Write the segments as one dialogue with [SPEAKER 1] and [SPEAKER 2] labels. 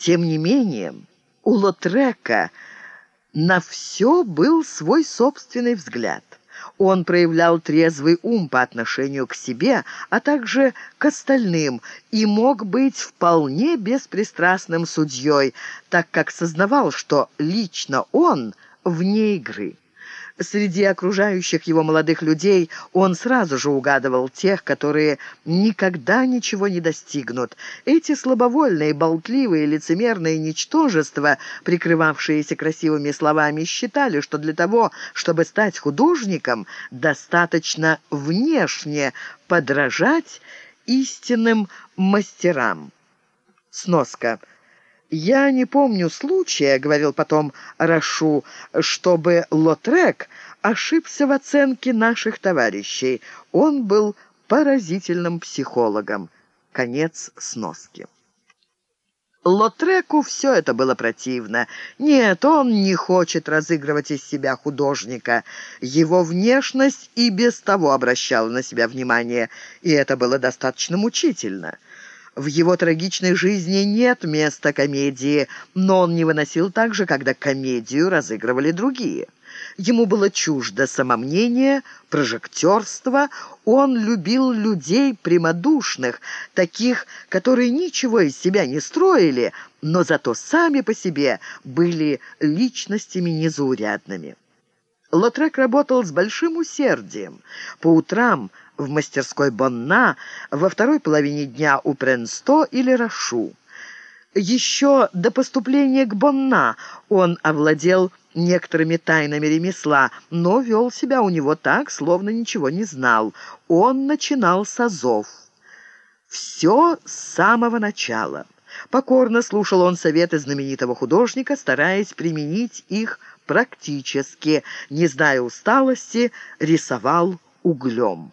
[SPEAKER 1] Тем не менее, у Лотрека на все был свой собственный взгляд. Он проявлял трезвый ум по отношению к себе, а также к остальным, и мог быть вполне беспристрастным судьей, так как сознавал, что лично он вне игры. Среди окружающих его молодых людей он сразу же угадывал тех, которые никогда ничего не достигнут. Эти слабовольные, болтливые, лицемерные ничтожества, прикрывавшиеся красивыми словами, считали, что для того, чтобы стать художником, достаточно внешне подражать истинным мастерам. Сноска. «Я не помню случая, — говорил потом Рашу, — чтобы Лотрек ошибся в оценке наших товарищей. Он был поразительным психологом». Конец сноски. Лотреку все это было противно. Нет, он не хочет разыгрывать из себя художника. Его внешность и без того обращала на себя внимание, и это было достаточно мучительно. В его трагичной жизни нет места комедии, но он не выносил также, когда комедию разыгрывали другие. Ему было чуждо самомнение, прожектерство. Он любил людей прямодушных, таких, которые ничего из себя не строили, но зато сами по себе были личностями незаурядными. Лотрек работал с большим усердием. По утрам в мастерской Бонна, во второй половине дня у Пренсто или Рашу. Еще до поступления к Бонна он овладел некоторыми тайнами ремесла, но вел себя у него так, словно ничего не знал. Он начинал с азов. Все с самого начала. Покорно слушал он советы знаменитого художника, стараясь применить их практически, не зная усталости, рисовал углем.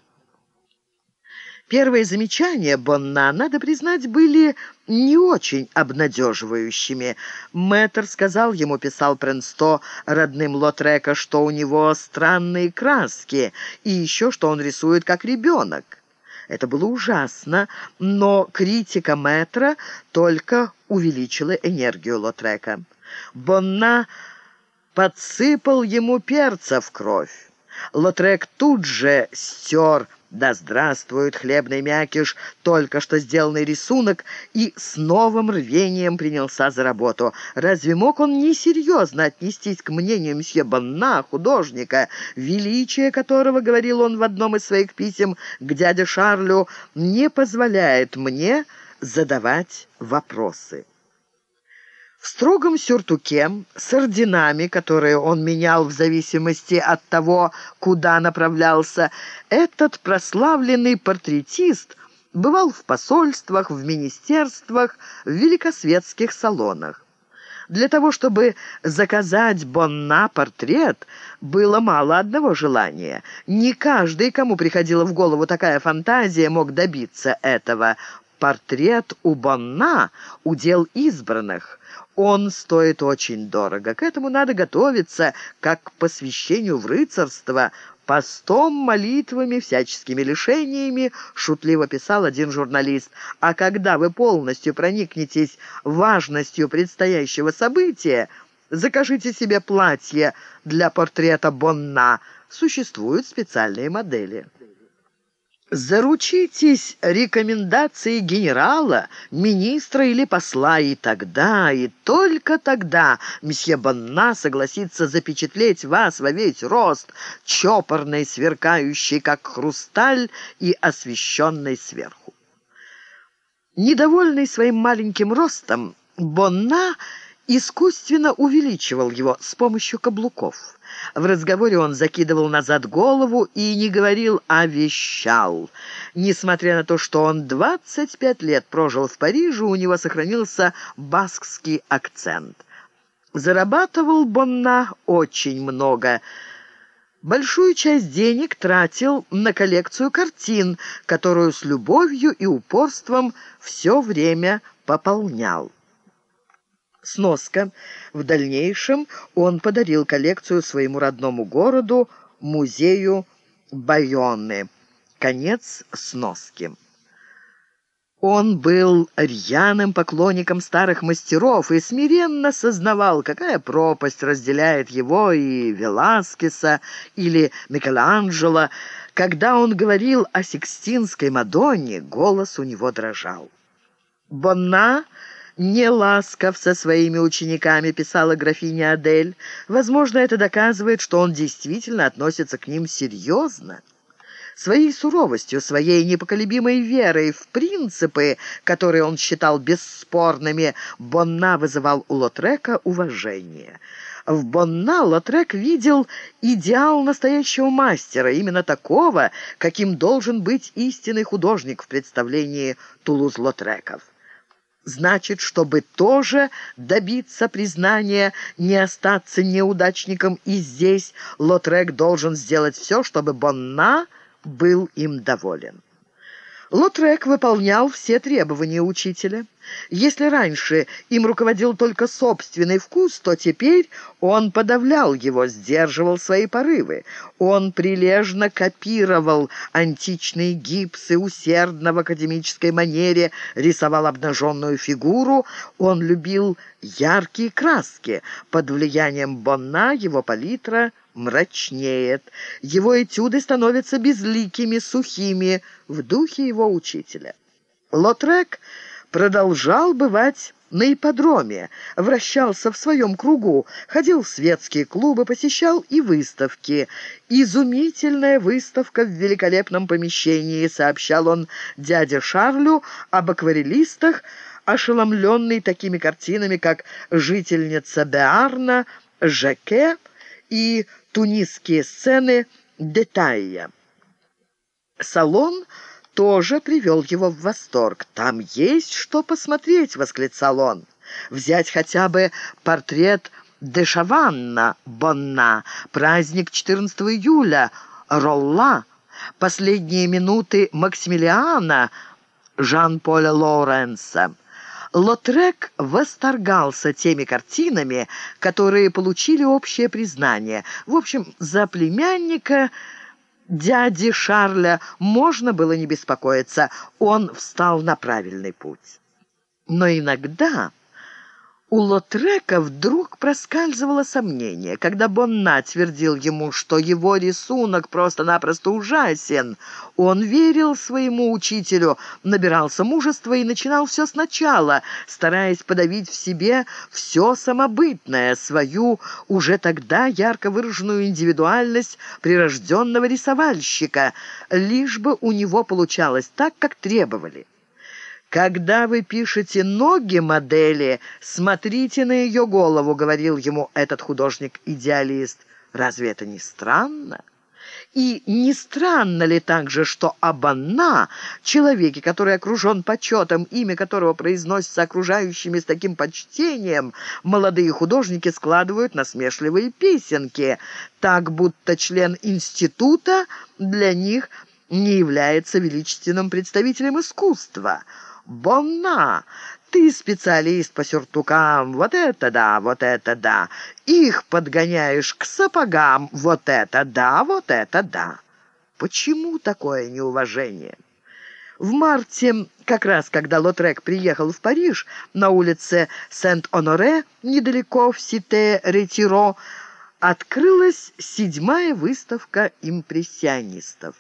[SPEAKER 1] Первые замечания Бонна, надо признать, были не очень обнадеживающими. Мэтр сказал ему, писал Пренсто родным Лотрека, что у него странные краски, и еще, что он рисует как ребенок. Это было ужасно, но критика Мэтра только увеличила энергию Лотрека. Бонна подсыпал ему перца в кровь. Лотрек тут же стер да здравствует хлебный мякиш, только что сделанный рисунок, и с новым рвением принялся за работу. Разве мог он несерьезно отнестись к мнению мсье Бонна, художника, величие которого, говорил он в одном из своих писем к дяде Шарлю, не позволяет мне задавать вопросы? Строгом сюртуке с орденами, которые он менял в зависимости от того, куда направлялся, этот прославленный портретист бывал в посольствах, в министерствах, в великосветских салонах. Для того, чтобы заказать Бонна портрет, было мало одного желания. Не каждый, кому приходила в голову такая фантазия, мог добиться этого. Портрет у Бонна – удел избранных. Он стоит очень дорого. К этому надо готовиться, как к посвящению в рыцарство, постом, молитвами, всяческими лишениями, шутливо писал один журналист. А когда вы полностью проникнетесь важностью предстоящего события, закажите себе платье для портрета Бонна. Существуют специальные модели. Заручитесь рекомендацией генерала, министра или посла, и тогда, и только тогда месье Бонна согласится запечатлеть вас во весь рост, чопорный, сверкающий, как хрусталь, и освещенный сверху. Недовольный своим маленьким ростом, Бонна искусственно увеличивал его с помощью каблуков. В разговоре он закидывал назад голову и не говорил, а вещал. Несмотря на то, что он 25 лет прожил в Париже, у него сохранился баскский акцент. Зарабатывал Бонна очень много. Большую часть денег тратил на коллекцию картин, которую с любовью и упорством все время пополнял. Сноска. В дальнейшем он подарил коллекцию своему родному городу, музею Байонны. Конец сноски. Он был рьяным поклонником старых мастеров и смиренно сознавал, какая пропасть разделяет его и Веласкеса или Микеланджело. Когда он говорил о Сикстинской Мадонне, голос у него дрожал. Бонна не ласков со своими учениками, писала графиня Адель. Возможно, это доказывает, что он действительно относится к ним серьезно. Своей суровостью, своей непоколебимой верой в принципы, которые он считал бесспорными, Бонна вызывал у Лотрека уважение. В Бонна Лотрек видел идеал настоящего мастера, именно такого, каким должен быть истинный художник в представлении Тулуз-Лотреков. Значит, чтобы тоже добиться признания, не остаться неудачником и здесь, Лотрек должен сделать все, чтобы Бонна был им доволен. Лотрек выполнял все требования учителя. Если раньше им руководил только собственный вкус, то теперь он подавлял его, сдерживал свои порывы. Он прилежно копировал античные гипсы, усердно в академической манере рисовал обнаженную фигуру. Он любил яркие краски. Под влиянием Бонна его палитра мрачнеет. Его этюды становятся безликими, сухими, в духе его учителя. Лотрек продолжал бывать на ипподроме, вращался в своем кругу, ходил в светские клубы, посещал и выставки. «Изумительная выставка в великолепном помещении», — сообщал он дяде Шарлю об акварелистах, ошеломленный такими картинами, как «Жительница Беарна», «Жаке» и «Тунисские сцены Детайя». Салон тоже привел его в восторг. «Там есть что посмотреть!» — восклицал он. «Взять хотя бы портрет Дешаванна Бонна, праздник 14 июля, Ролла, последние минуты Максимилиана Жан-Поля Лоуренса». Лотрек восторгался теми картинами, которые получили общее признание. В общем, за племянника дяди Шарля можно было не беспокоиться, он встал на правильный путь. Но иногда у Лотрека вдруг проскальзывало сомнение, когда Бонна твердил ему, что его рисунок просто-напросто ужасен. Он верил своему учителю, набирался мужества и начинал все сначала, стараясь подавить в себе все самобытное, свою уже тогда ярко выраженную индивидуальность прирожденного рисовальщика, лишь бы у него получалось так, как требовали. «Когда вы пишете ноги модели, смотрите на ее голову», — говорил ему этот художник-идеалист. «Разве это не странно?» И не странно ли также, что Абанна, человеке, который окружен почетом, имя которого произносится окружающими с таким почтением, молодые художники складывают насмешливые песенки, так будто член института для них не является величественным представителем искусства – Бонна, ты специалист по сюртукам, вот это да, вот это да. Их подгоняешь к сапогам, вот это да, вот это да. Почему такое неуважение? В марте, как раз когда Лотрек приехал в Париж, на улице Сент-Оноре, недалеко в Сите-Ретиро, открылась седьмая выставка импрессионистов.